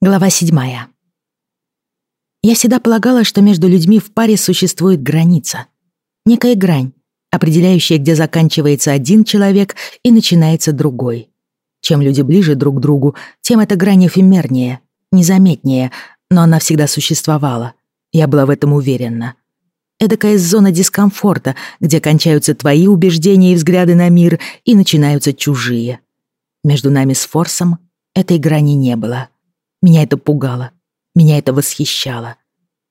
Глава седьмая. Я всегда полагала, что между людьми в паре существует граница. Некая грань, определяющая, где заканчивается один человек и начинается другой. Чем люди ближе друг к другу, тем эта грань эфемернее, незаметнее, но она всегда существовала. Я была в этом уверена. Эдакая зона дискомфорта, где кончаются твои убеждения и взгляды на мир и начинаются чужие. Между нами с Форсом этой грани не было. Меня это пугало, меня это восхищало.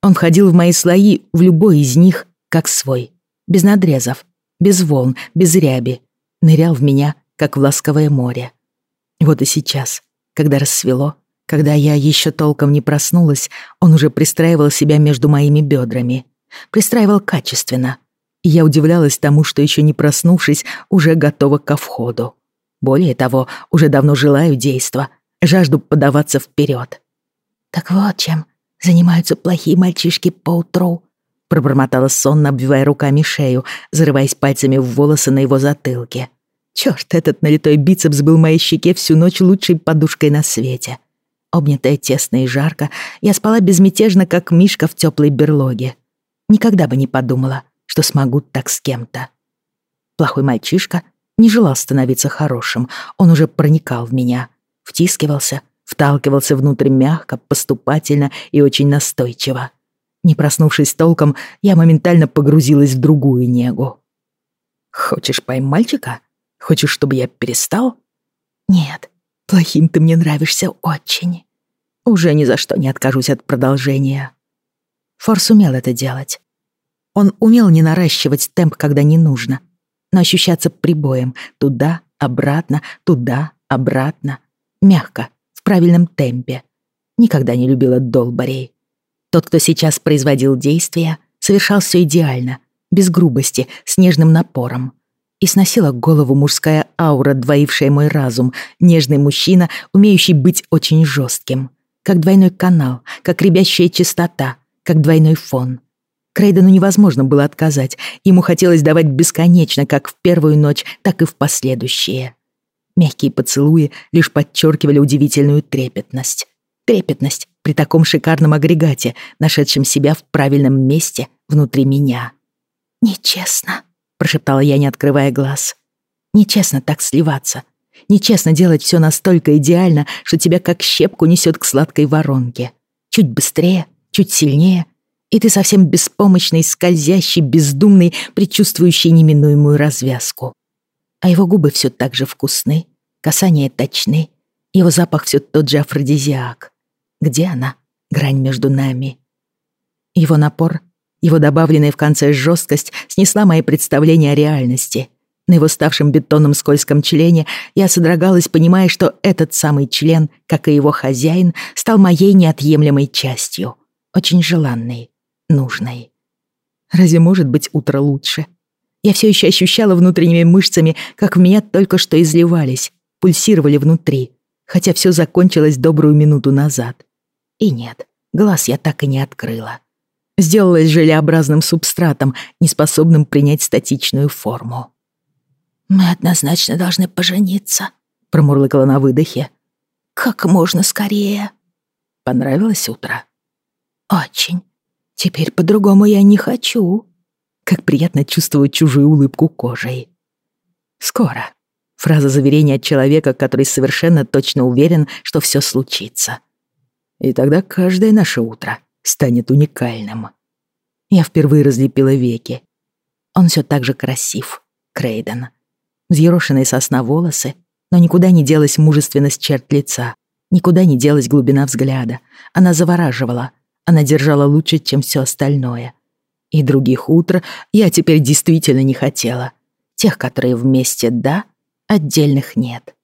Он входил в мои слои, в любой из них, как свой. Без надрезов, без волн, без ряби. Нырял в меня, как в ласковое море. Вот и сейчас, когда рассвело, когда я еще толком не проснулась, он уже пристраивал себя между моими бедрами. Пристраивал качественно. И я удивлялась тому, что еще не проснувшись, уже готова ко входу. Более того, уже давно желаю действа, жажду подаваться вперед. «Так вот чем занимаются плохие мальчишки поутру», пробормотала сонно, обвивая руками шею, зарываясь пальцами в волосы на его затылке. Чёрт, этот налитой бицепс был моей щеке всю ночь лучшей подушкой на свете. Обнятая тесно и жарко, я спала безмятежно, как мишка в тёплой берлоге. Никогда бы не подумала, что смогу так с кем-то. Плохой мальчишка не желал становиться хорошим, он уже проникал в меня — втискивался, вталкивался внутрь мягко, поступательно и очень настойчиво. Не проснувшись толком, я моментально погрузилась в другую негу. «Хочешь поймать мальчика? Хочешь, чтобы я перестал?» «Нет, плохим ты мне нравишься очень. Уже ни за что не откажусь от продолжения». Форс умел это делать. Он умел не наращивать темп, когда не нужно, но ощущаться прибоем туда, обратно, туда, обратно, мягко, в правильном темпе. Никогда не любила долбарей. Тот, кто сейчас производил действия, совершал все идеально, без грубости, с нежным напором. И сносила голову мужская аура, двоившая мой разум, нежный мужчина, умеющий быть очень жестким. Как двойной канал, как ребящая чистота, как двойной фон. Крейдену невозможно было отказать, ему хотелось давать бесконечно, как в первую ночь, так и в последующие. Мягкие поцелуи лишь подчеркивали удивительную трепетность. Трепетность при таком шикарном агрегате, нашедшем себя в правильном месте внутри меня. «Нечестно», — прошептала я, не открывая глаз. «Нечестно так сливаться. Нечестно делать все настолько идеально, что тебя как щепку несет к сладкой воронке. Чуть быстрее, чуть сильнее, и ты совсем беспомощный, скользящий, бездумный, предчувствующий неминуемую развязку а его губы все так же вкусны, касания точны, его запах все тот же афродизиак. Где она, грань между нами? Его напор, его добавленная в конце жесткость снесла мои представления о реальности. На его ставшем бетонном скользком члене я содрогалась, понимая, что этот самый член, как и его хозяин, стал моей неотъемлемой частью, очень желанной, нужной. Разве может быть утро лучше? Я все еще ощущала внутренними мышцами, как в меня только что изливались, пульсировали внутри, хотя все закончилось добрую минуту назад. И нет, глаз я так и не открыла. Сделалась желеобразным субстратом, неспособным принять статичную форму. «Мы однозначно должны пожениться», — промурлыкала на выдохе. «Как можно скорее». «Понравилось утро?» «Очень. Теперь по-другому я не хочу». Как приятно чувствовать чужую улыбку кожей. Скоро. Фраза заверения от человека, который совершенно точно уверен, что все случится. И тогда каждое наше утро станет уникальным. Я впервые разлепила веки. Он все так же красив, Крейден. Взъерошенные сосна волосы, но никуда не делась мужественность черт лица, никуда не делась глубина взгляда. Она завораживала, она держала лучше, чем все остальное. И других утр я теперь действительно не хотела. Тех, которые вместе «да», отдельных нет.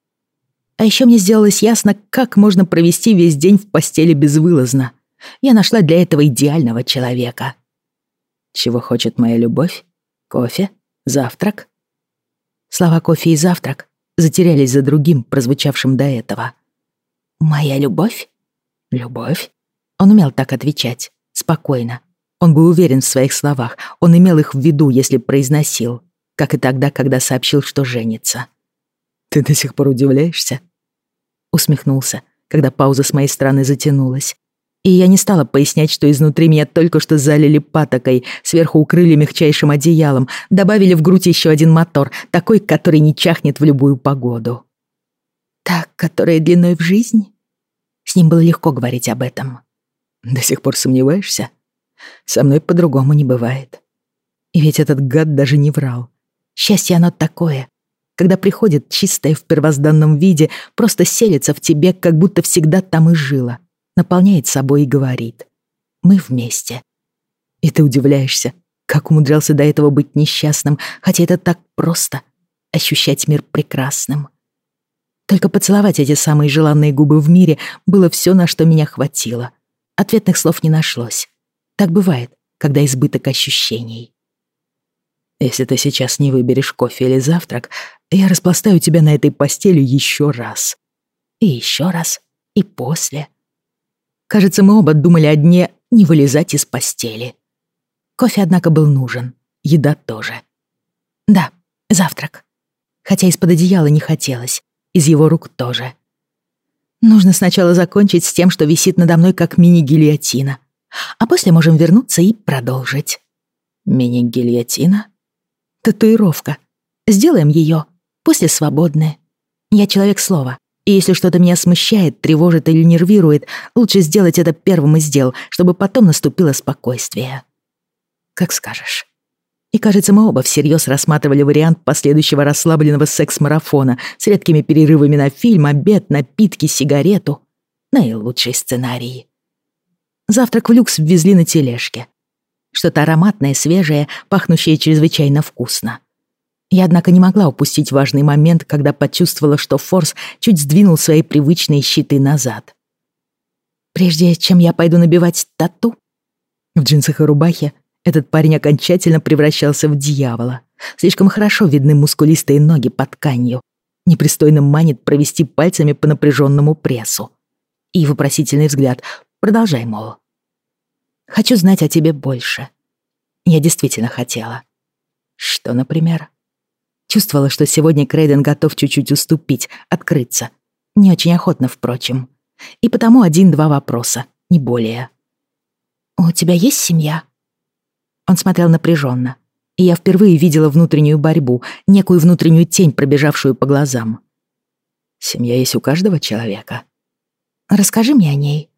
А еще мне сделалось ясно, как можно провести весь день в постели безвылазно. Я нашла для этого идеального человека. Чего хочет моя любовь? Кофе? Завтрак? Слова «кофе» и «завтрак» затерялись за другим, прозвучавшим до этого. «Моя любовь?» «Любовь?» Он умел так отвечать, спокойно, он был уверен в своих словах, он имел их в виду, если произносил, как и тогда, когда сообщил, что женится. «Ты до сих пор удивляешься?» Усмехнулся, когда пауза с моей стороны затянулась. И я не стала пояснять, что изнутри меня только что залили патокой, сверху укрыли мягчайшим одеялом, добавили в грудь еще один мотор, такой, который не чахнет в любую погоду. Так, которая длиной в жизнь? С ним было легко говорить об этом. До сих пор сомневаешься? Со мной по-другому не бывает. И ведь этот гад даже не врал. Счастье оно такое, когда приходит чистое в первозданном виде, просто селится в тебе, как будто всегда там и жило, наполняет собой и говорит «Мы вместе». И ты удивляешься, как умудрялся до этого быть несчастным, хотя это так просто — ощущать мир прекрасным. Только поцеловать эти самые желанные губы в мире было все, на что меня хватило. Ответных слов не нашлось. Так бывает, когда избыток ощущений. Если ты сейчас не выберешь кофе или завтрак, я распластаю тебя на этой постели еще раз. И еще раз. И после. Кажется, мы оба думали о дне не вылезать из постели. Кофе, однако, был нужен. Еда тоже. Да, завтрак. Хотя из-под одеяла не хотелось. Из его рук тоже. Нужно сначала закончить с тем, что висит надо мной как мини-гильотина. А после можем вернуться и продолжить. Мини-гильотина? Татуировка. Сделаем ее. После свободны. Я человек слова. И если что-то меня смущает, тревожит или нервирует, лучше сделать это первым из дел, чтобы потом наступило спокойствие. Как скажешь. И кажется, мы оба всерьез рассматривали вариант последующего расслабленного секс-марафона с редкими перерывами на фильм, обед, напитки, сигарету. Наилучший сценарий. Завтрак в люкс ввезли на тележке. Что-то ароматное, свежее, пахнущее чрезвычайно вкусно. Я, однако, не могла упустить важный момент, когда почувствовала, что Форс чуть сдвинул свои привычные щиты назад. Прежде чем я пойду набивать тату, в джинсах и рубахе этот парень окончательно превращался в дьявола. Слишком хорошо видны мускулистые ноги под тканью. Непристойно манит провести пальцами по напряженному прессу. И вопросительный взгляд. Продолжай, мол. Хочу знать о тебе больше. Я действительно хотела. Что, например? Чувствовала, что сегодня Крейден готов чуть-чуть уступить, открыться. Не очень охотно, впрочем. И потому один-два вопроса, не более. «У тебя есть семья?» Он смотрел напряженно, и я впервые видела внутреннюю борьбу, некую внутреннюю тень, пробежавшую по глазам. «Семья есть у каждого человека». «Расскажи мне о ней.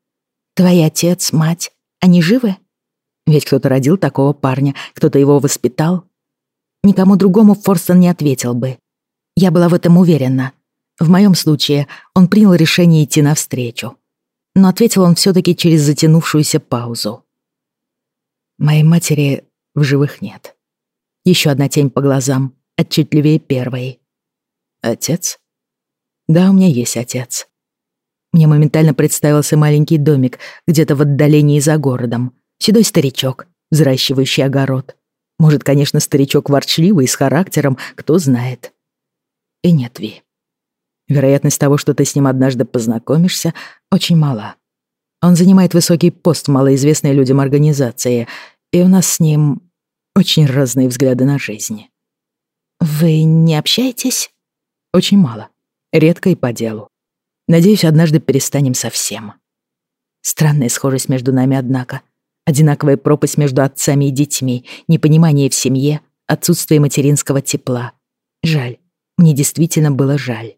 Твой отец, мать, они живы? Ведь кто-то родил такого парня, кто-то его воспитал. Никому другому Форстон не ответил бы. Я была в этом уверена. В моем случае он принял решение идти навстречу. Но ответил он все таки через затянувшуюся паузу. Моей матери в живых нет. Еще одна тень по глазам, отчетливее первой. Отец? Да, у меня есть отец. Мне моментально представился маленький домик где-то в отдалении за городом. Седой старичок, взращивающий огород. Может, конечно, старичок ворчливый, с характером, кто знает. И нет, Ви. Вероятность того, что ты с ним однажды познакомишься, очень мала. Он занимает высокий пост в малоизвестной людям организации, и у нас с ним очень разные взгляды на жизнь. Вы не общаетесь? Очень мало. Редко и по делу. Надеюсь, однажды перестанем совсем. Странная схожесть между нами, однако. Одинаковая пропасть между отцами и детьми, непонимание в семье, отсутствие материнского тепла. Жаль. Мне действительно было жаль.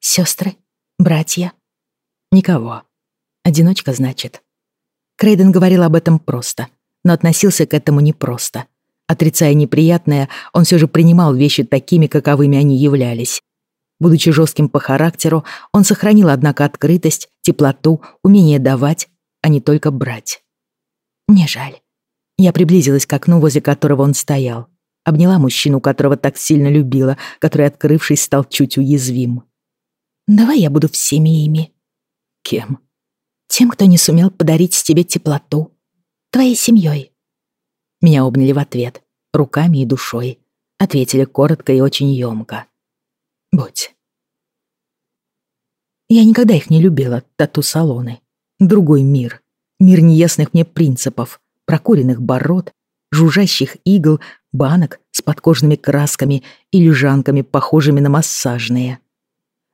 Сестры? Братья? Никого. Одиночка, значит. Крейден говорил об этом просто, но относился к этому непросто. Отрицая неприятное, он все же принимал вещи такими, каковыми они являлись. Будучи жестким по характеру, он сохранил, однако, открытость, теплоту, умение давать, а не только брать. Мне жаль. Я приблизилась к окну, возле которого он стоял. Обняла мужчину, которого так сильно любила, который, открывшись, стал чуть уязвим. «Давай я буду всеми ими». «Кем?» «Тем, кто не сумел подарить тебе теплоту. Твоей семьей». Меня обняли в ответ, руками и душой. Ответили коротко и очень ёмко. Будь. Я никогда их не любила, тату-салоны. Другой мир. Мир неясных мне принципов, прокуренных бород, жужжащих игл, банок с подкожными красками и лежанками, похожими на массажные.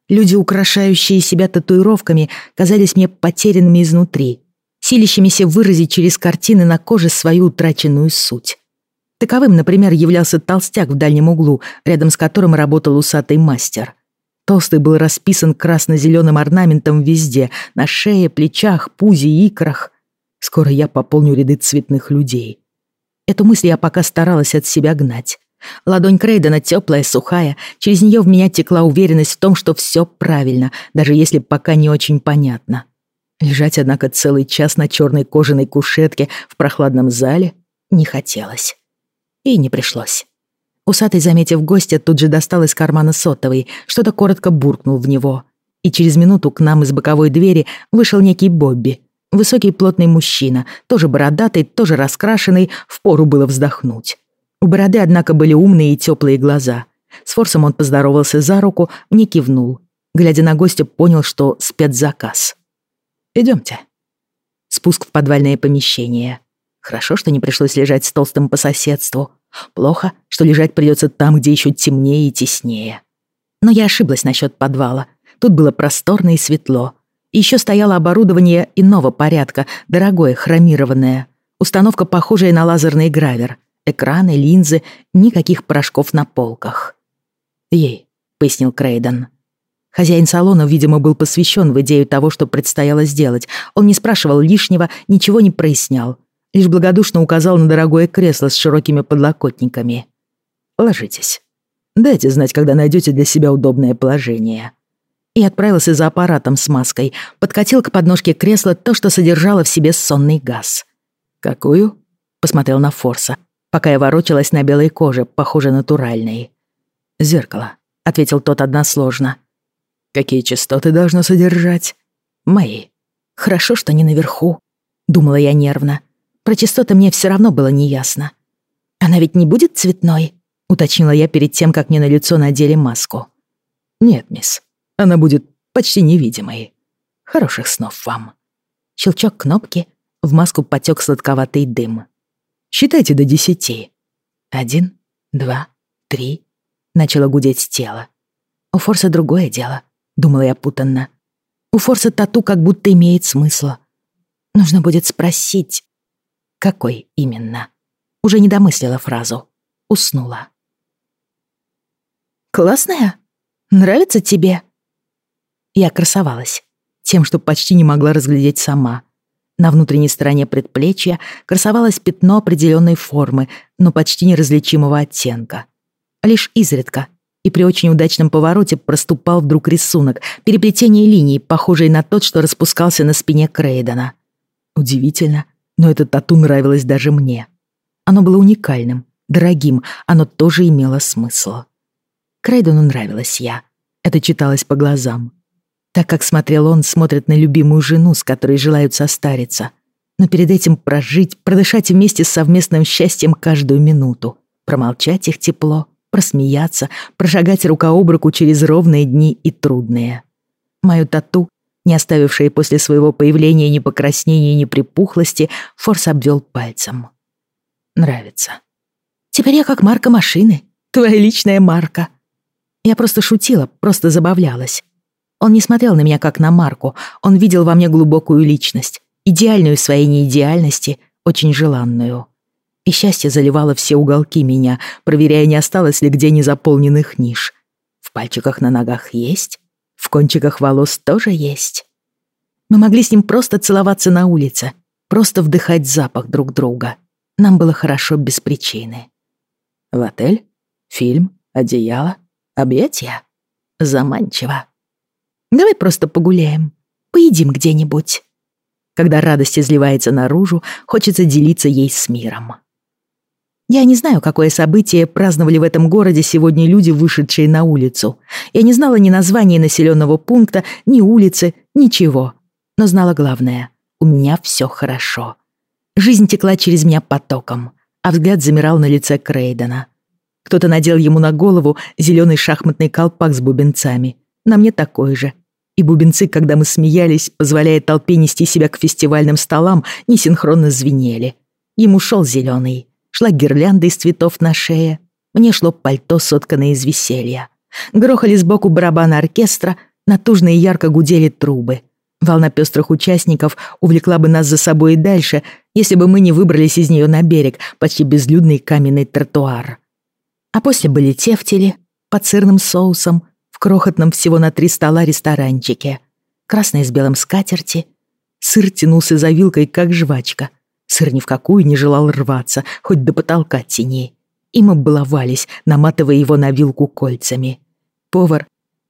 Люди, украшающие себя татуировками, казались мне потерянными изнутри, силящимися выразить через картины на коже свою утраченную суть. Таковым, например, являлся толстяк в дальнем углу, рядом с которым работал усатый мастер. Толстый был расписан красно-зеленым орнаментом везде, на шее, плечах, пузе, икрах. Скоро я пополню ряды цветных людей. Эту мысль я пока старалась от себя гнать. Ладонь Крейдена теплая, сухая, через нее в меня текла уверенность в том, что все правильно, даже если пока не очень понятно. Лежать, однако, целый час на черной кожаной кушетке в прохладном зале не хотелось. И не пришлось. Усатый, заметив гостя, тут же достал из кармана сотовый, что-то коротко буркнул в него. И через минуту к нам из боковой двери вышел некий Бобби. Высокий плотный мужчина, тоже бородатый, тоже раскрашенный, впору было вздохнуть. У бороды, однако, были умные и теплые глаза. С Форсом он поздоровался за руку, мне кивнул. Глядя на гостя, понял, что спецзаказ. Идемте. Спуск в подвальное помещение. Хорошо, что не пришлось лежать с толстым по соседству. Плохо, что лежать придется там, где еще темнее и теснее. Но я ошиблась насчет подвала. Тут было просторно и светло. Еще стояло оборудование иного порядка, дорогое, хромированное. Установка, похожая на лазерный гравер. Экраны, линзы, никаких порошков на полках. «Ей», — пояснил Крейден. Хозяин салона, видимо, был посвящен в идею того, что предстояло сделать. Он не спрашивал лишнего, ничего не прояснял. Лишь благодушно указал на дорогое кресло с широкими подлокотниками. «Ложитесь. Дайте знать, когда найдете для себя удобное положение». И отправился за аппаратом с маской, подкатил к подножке кресла то, что содержало в себе сонный газ. «Какую?» — посмотрел на Форса пока я ворочалась на белой коже, похоже натуральной. «Зеркало», — ответил тот односложно. «Какие частоты должно содержать?» «Мои. Хорошо, что не наверху», — думала я нервно. Про частоты мне все равно было неясно. «Она ведь не будет цветной?» — уточнила я перед тем, как мне на лицо надели маску. «Нет, мисс, она будет почти невидимой. Хороших снов вам». Щелчок кнопки, в маску потек сладковатый дым. Считайте до десяти. Один, два, три. Начало гудеть тело. У Форса другое дело, думала я путанно. У Форса тату как будто имеет смысл. Нужно будет спросить, какой именно. Уже не домыслила фразу. Уснула. «Классная? Нравится тебе?» Я красовалась тем, что почти не могла разглядеть сама. На внутренней стороне предплечья красовалось пятно определенной формы, но почти неразличимого оттенка. Лишь изредка и при очень удачном повороте проступал вдруг рисунок, переплетение линий, похожий на тот, что распускался на спине Крейдена. Удивительно, но это тату нравилось даже мне. Оно было уникальным, дорогим, оно тоже имело смысл. Крейдену нравилась я. Это читалось по глазам. Так как смотрел он, смотрит на любимую жену, с которой желают состариться. Но перед этим прожить, продышать вместе с совместным счастьем каждую минуту. Промолчать их тепло, просмеяться, прошагать рука об руку через ровные дни и трудные. Мою тату, не оставившее после своего появления ни покраснения, ни припухлости, Форс обвел пальцем. Нравится. Теперь я как марка машины, твоя личная марка. Я просто шутила, просто забавлялась. Он не смотрел на меня как на Марку, он видел во мне глубокую личность, идеальную в своей неидеальности, очень желанную. И счастье заливало все уголки меня, проверяя, не осталось ли где незаполненных ниш. В пальчиках на ногах есть, в кончиках волос тоже есть. Мы могли с ним просто целоваться на улице, просто вдыхать запах друг друга. Нам было хорошо без причины. В отель? Фильм? Одеяло? Объятия? Заманчиво. Давай просто погуляем, поедим где-нибудь. Когда радость изливается наружу, хочется делиться ей с миром. Я не знаю, какое событие праздновали в этом городе сегодня люди, вышедшие на улицу. Я не знала ни названия населенного пункта, ни улицы, ничего. Но знала главное — у меня все хорошо. Жизнь текла через меня потоком, а взгляд замирал на лице Крейдена. Кто-то надел ему на голову зеленый шахматный колпак с бубенцами. На мне такой же, и бубенцы, когда мы смеялись, позволяя толпе нести себя к фестивальным столам, несинхронно звенели. Ему шел зеленый, шла гирлянда из цветов на шее, мне шло пальто, сотканное из веселья. Грохали сбоку барабана оркестра, Натужно и ярко гудели трубы. Волна пестрых участников увлекла бы нас за собой и дальше, если бы мы не выбрались из нее на берег, почти безлюдный каменный тротуар. А после были тефтели под сырным соусом в крохотном всего на три стола ресторанчике. Красные с белым скатерти. Сыр тянулся за вилкой, как жвачка. Сыр ни в какую не желал рваться, хоть до потолка тени. И мы баловались, наматывая его на вилку кольцами. Повар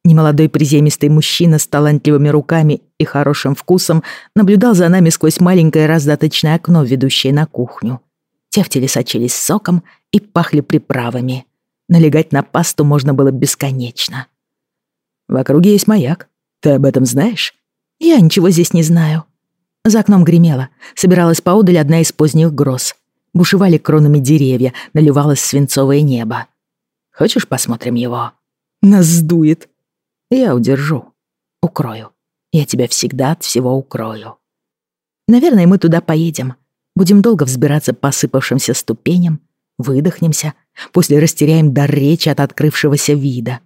Немолодой приземистый мужчина с талантливыми руками и хорошим вкусом наблюдал за нами сквозь маленькое раздаточное окно, ведущее на кухню. Тефтели сочились соком и пахли приправами. Налегать на пасту можно было бесконечно. «В округе есть маяк. Ты об этом знаешь?» «Я ничего здесь не знаю». За окном гремело. Собиралась поодаль одна из поздних гроз. Бушевали кронами деревья, наливалось свинцовое небо. «Хочешь, посмотрим его?» «Нас сдует», я удержу. Укрою. Я тебя всегда от всего укрою. Наверное, мы туда поедем. Будем долго взбираться по осыпавшимся ступеням, выдохнемся, после растеряем дар речи от открывшегося вида.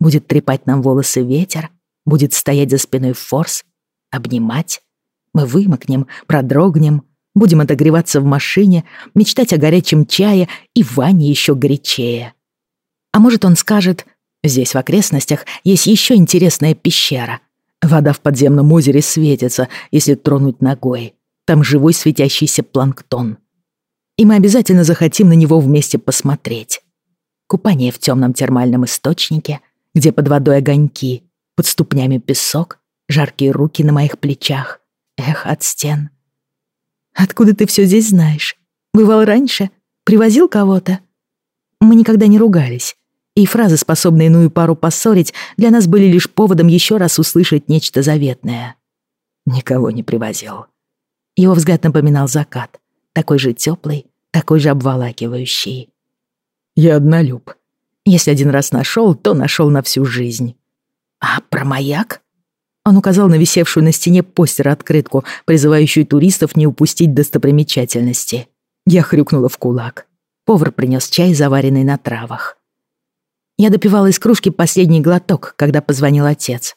Будет трепать нам волосы ветер, будет стоять за спиной форс, обнимать. Мы вымокнем, продрогнем, будем отогреваться в машине, мечтать о горячем чае и ванне еще горячее. А может, он скажет Здесь в окрестностях есть еще интересная пещера. Вода в подземном озере светится, если тронуть ногой. Там живой светящийся планктон. И мы обязательно захотим на него вместе посмотреть. Купание в темном термальном источнике, где под водой огоньки, под ступнями песок, жаркие руки на моих плечах, эх от стен. Откуда ты все здесь знаешь? Бывал раньше? Привозил кого-то? Мы никогда не ругались и фразы, способные иную пару поссорить, для нас были лишь поводом еще раз услышать нечто заветное. Никого не привозил. Его взгляд напоминал закат, такой же теплый, такой же обволакивающий. Я однолюб. Если один раз нашел, то нашел на всю жизнь. А про маяк? Он указал на висевшую на стене постер-открытку, призывающую туристов не упустить достопримечательности. Я хрюкнула в кулак. Повар принес чай, заваренный на травах. Я допивала из кружки последний глоток, когда позвонил отец.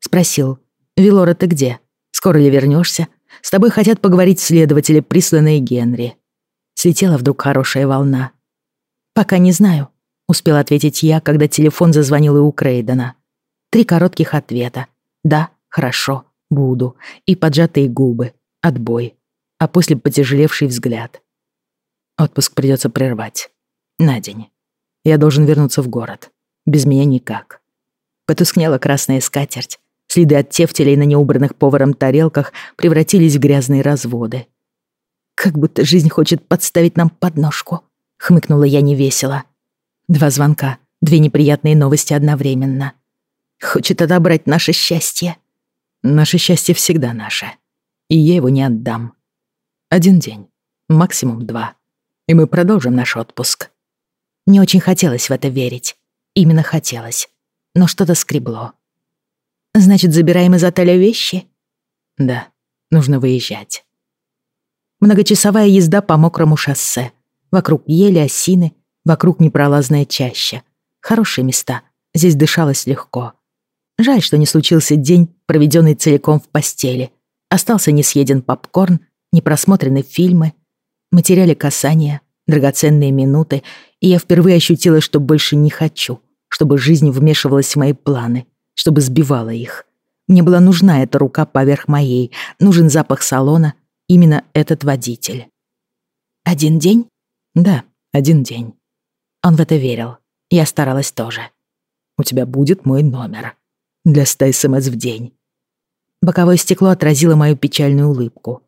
Спросил, «Вилора, ты где? Скоро ли вернешься? С тобой хотят поговорить следователи, присланные Генри». Слетела вдруг хорошая волна. «Пока не знаю», — успел ответить я, когда телефон зазвонил и у Крейдена. Три коротких ответа. «Да, хорошо, буду». И поджатые губы. Отбой. А после потяжелевший взгляд. Отпуск придется прервать. На день. Я должен вернуться в город. Без меня никак. Потускнела красная скатерть. Следы от тефтелей на неубранных поваром тарелках превратились в грязные разводы. «Как будто жизнь хочет подставить нам подножку», — хмыкнула я невесело. Два звонка, две неприятные новости одновременно. «Хочет отобрать наше счастье». «Наше счастье всегда наше. И я его не отдам. Один день, максимум два. И мы продолжим наш отпуск. Не очень хотелось в это верить. Именно хотелось. Но что-то скребло. «Значит, забираем из отеля вещи?» «Да, нужно выезжать». Многочасовая езда по мокрому шоссе. Вокруг ели, осины, вокруг непролазная чаща. Хорошие места. Здесь дышалось легко. Жаль, что не случился день, проведенный целиком в постели. Остался несъеден попкорн, непросмотрены фильмы. Мы теряли касания, драгоценные минуты, и я впервые ощутила, что больше не хочу, чтобы жизнь вмешивалась в мои планы, чтобы сбивала их. Мне была нужна эта рука поверх моей, нужен запах салона, именно этот водитель. Один день? Да, один день. Он в это верил. Я старалась тоже. У тебя будет мой номер. Для ста СМС в день. Боковое стекло отразило мою печальную улыбку.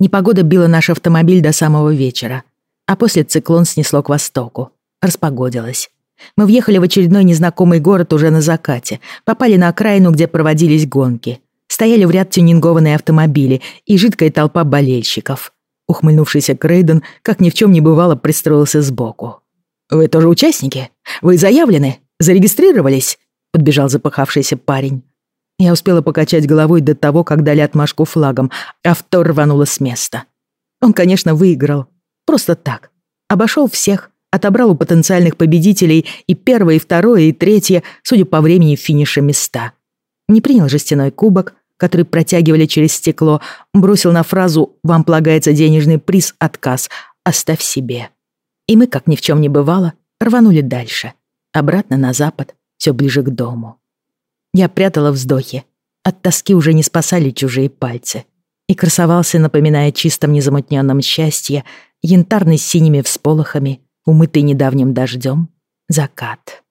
Непогода била наш автомобиль до самого вечера а после циклон снесло к востоку. Распогодилось. Мы въехали в очередной незнакомый город уже на закате, попали на окраину, где проводились гонки. Стояли в ряд тюнингованные автомобили и жидкая толпа болельщиков. Ухмыльнувшийся Крейден, как ни в чем не бывало, пристроился сбоку. «Вы тоже участники? Вы заявлены? Зарегистрировались?» Подбежал запыхавшийся парень. Я успела покачать головой до того, как дали отмашку флагом, авто рвануло с места. Он, конечно, выиграл, Просто так. Обошел всех, отобрал у потенциальных победителей и первое, и второе, и третье, судя по времени финиша места. Не принял жестяной кубок, который протягивали через стекло, бросил на фразу «Вам полагается денежный приз, отказ, оставь себе». И мы, как ни в чем не бывало, рванули дальше, обратно на запад, все ближе к дому. Я прятала вздохи. От тоски уже не спасали чужие пальцы. И красовался, напоминая чистом незамутненном счастье, янтарный с синими всполохами, умытый недавним дождем, закат.